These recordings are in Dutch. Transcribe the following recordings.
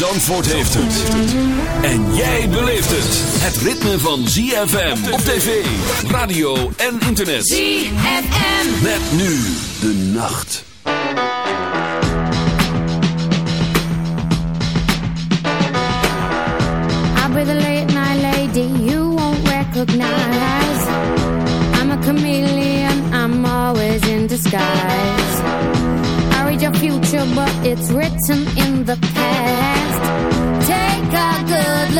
Zandvoort heeft het. En jij beleeft het. Het ritme van ZFM op tv, radio en internet. ZFM. Met nu de nacht. I'll be the late night lady you won't recognize. I'm a chameleon, I'm always in disguise. Future, but it's written in the past. Take a good look,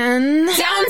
and down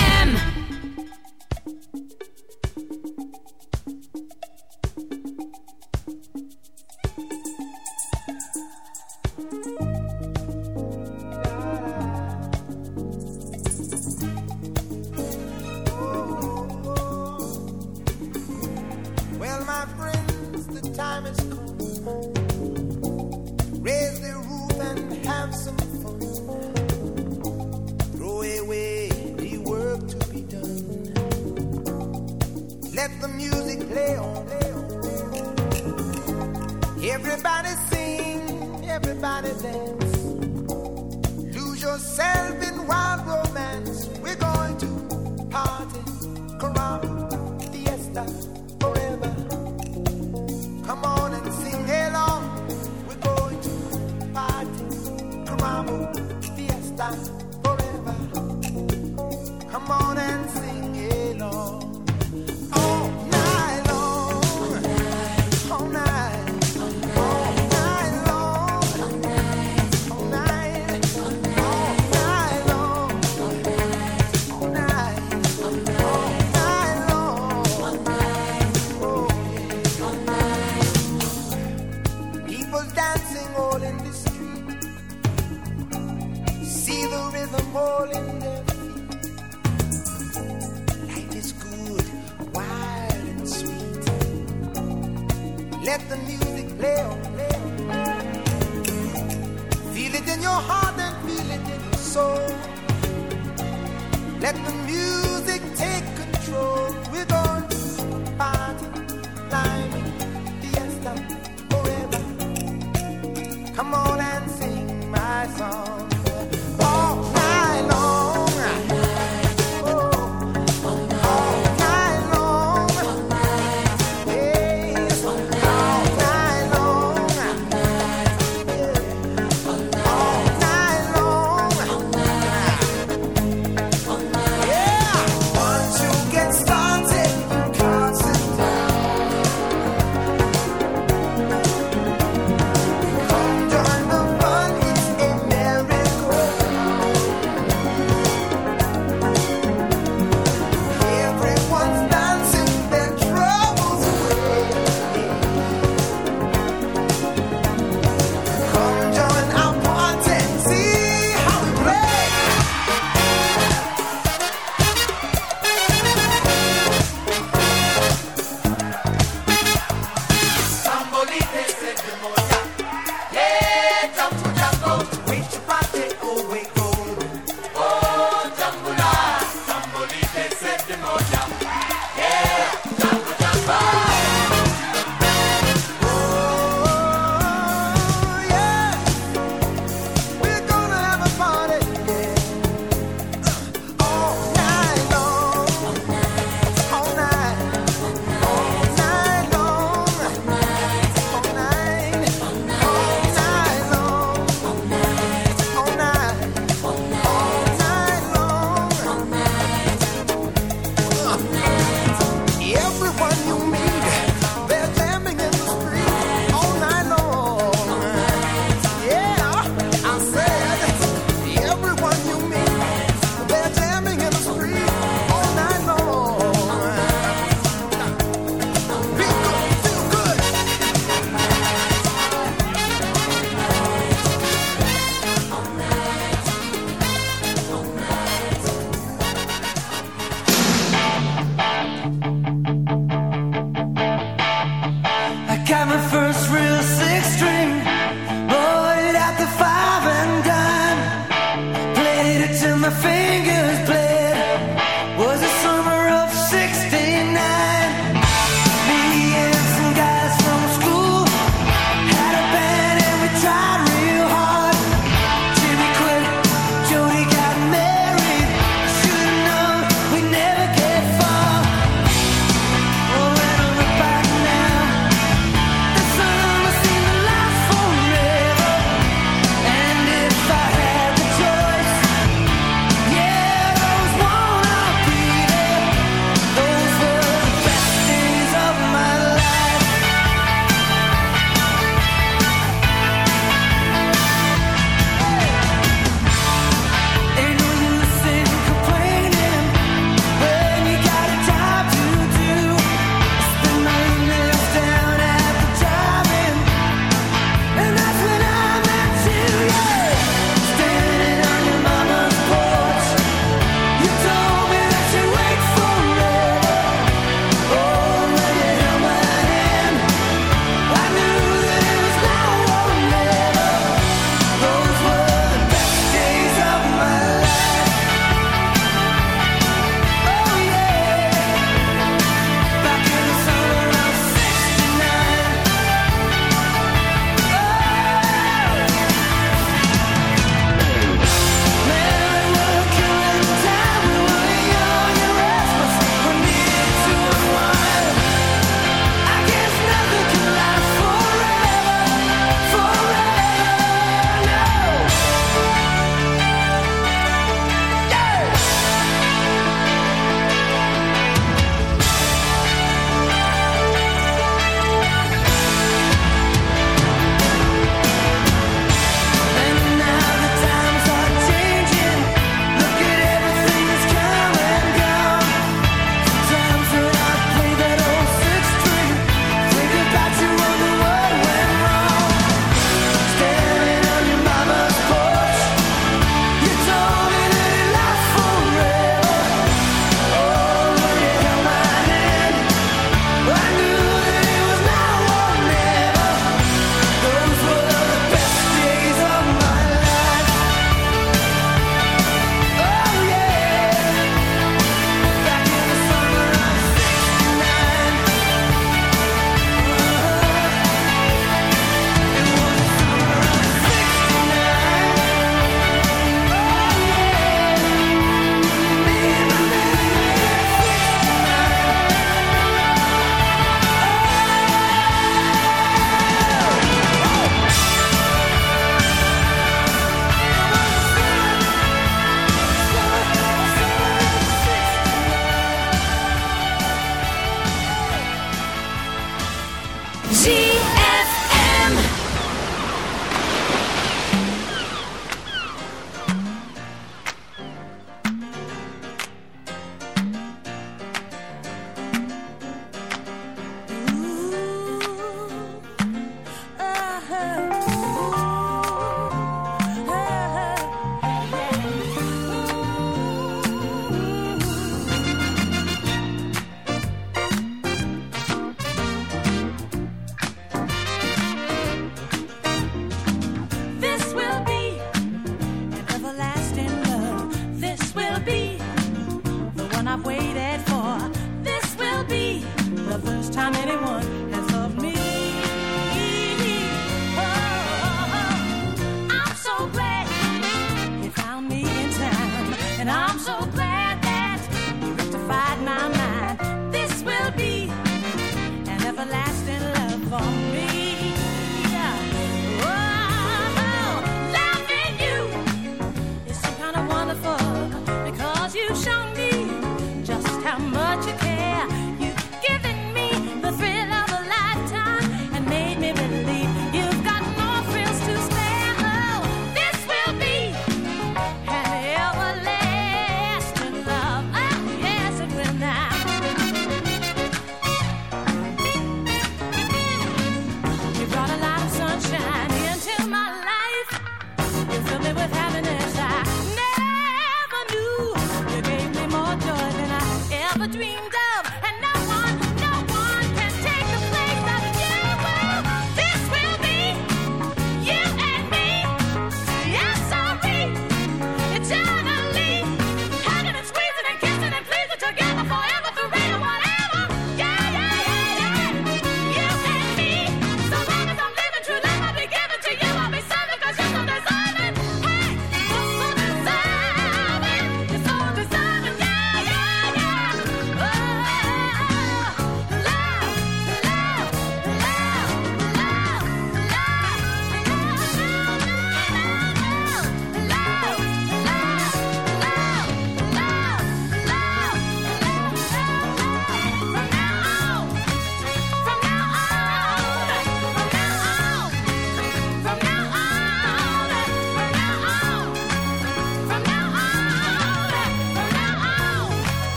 wonderful.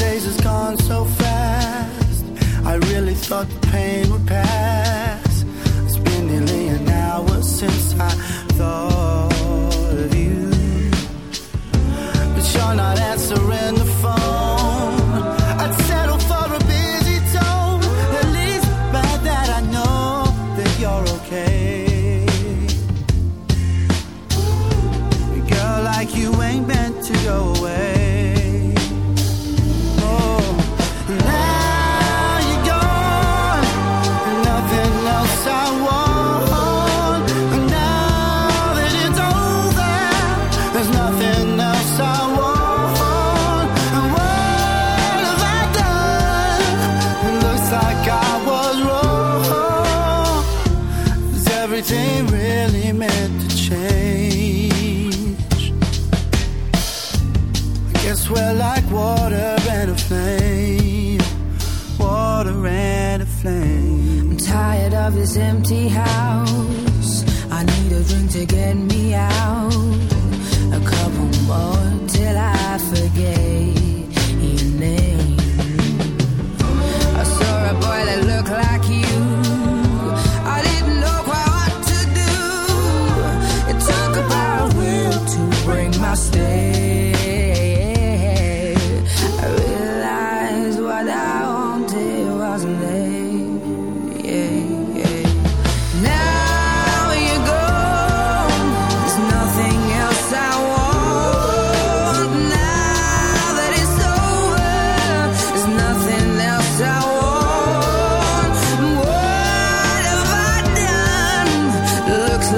days has gone so fast. I really thought the pain would pass. It's been nearly an hour since I thought. this empty house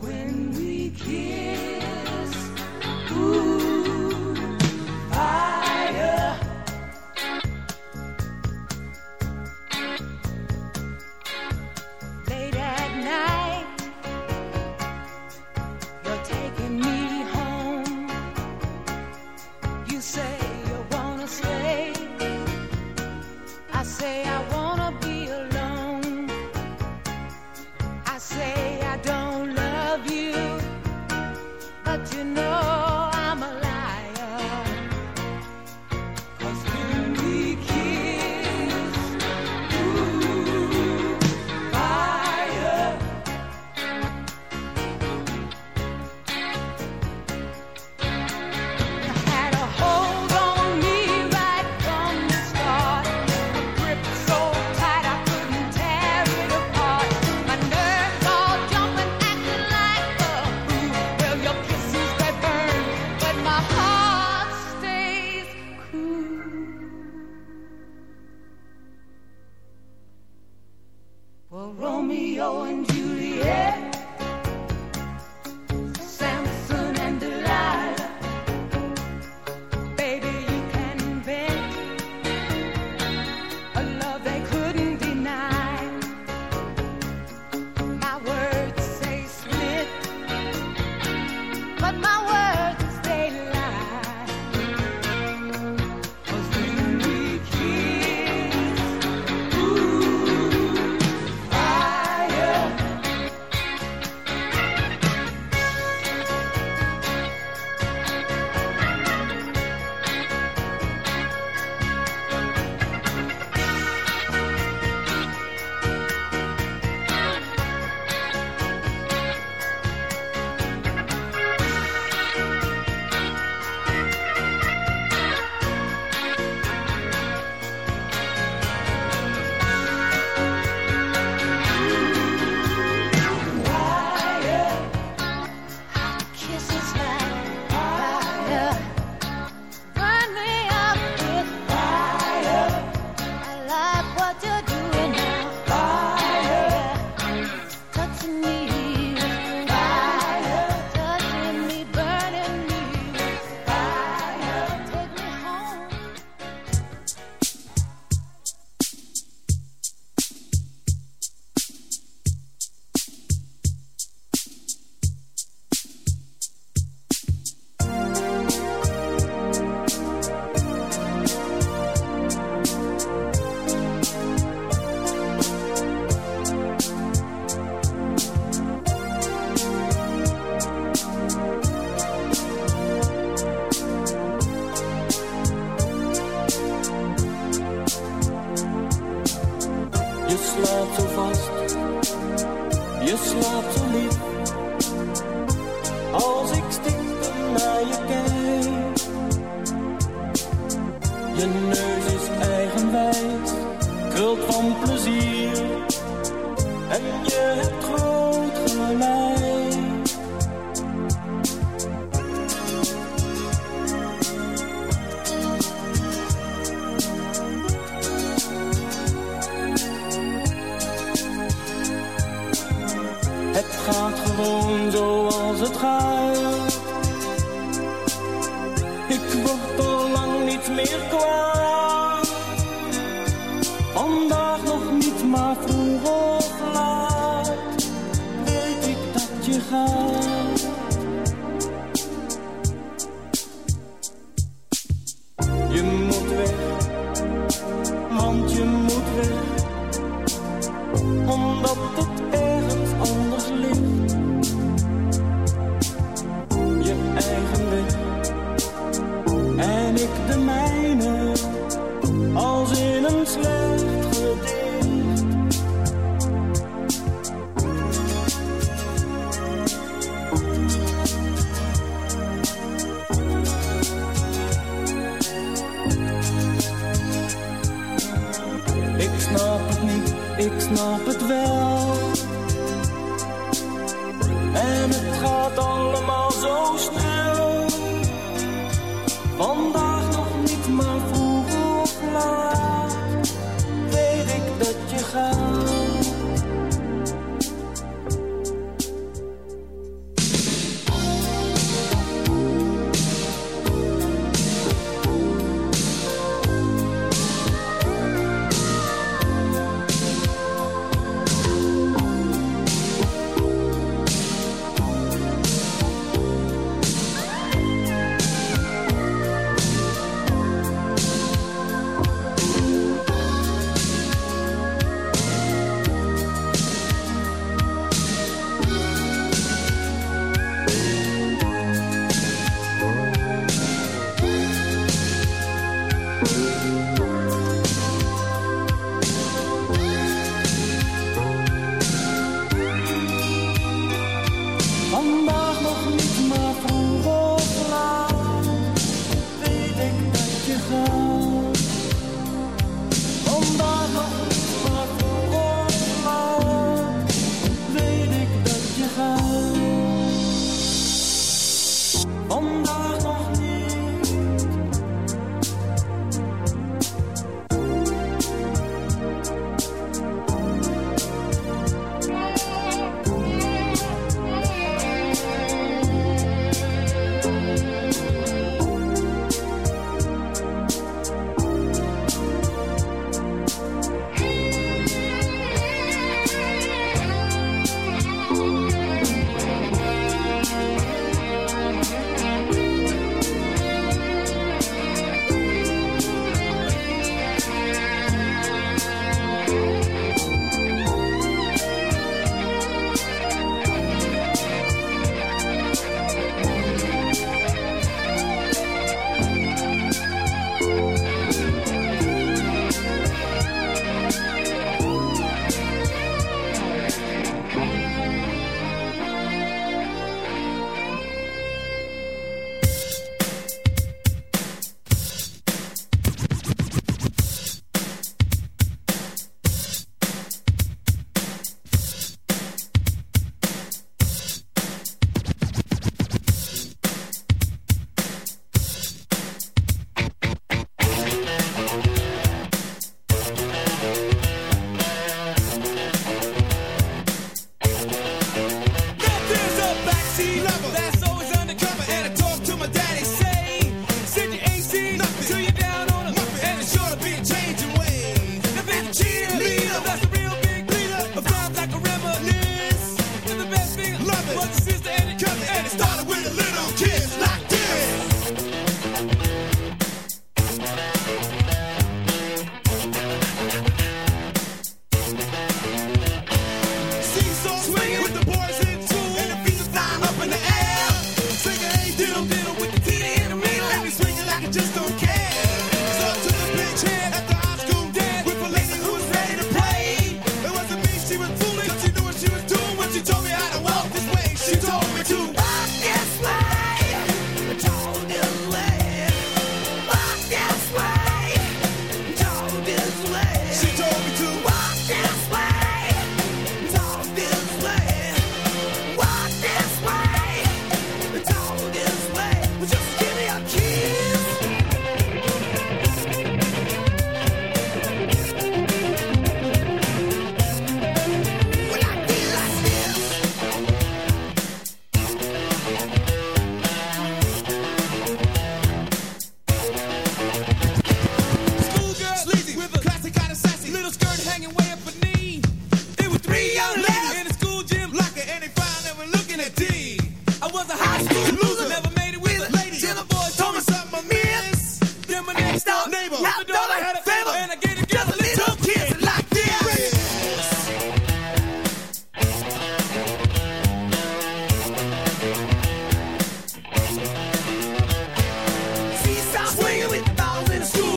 when we kiss, gewoon zoals het gaat. Ik word al lang niet meer kwaad. Vandaag nog niet, maar vroeg of laat weet ik dat je gaat.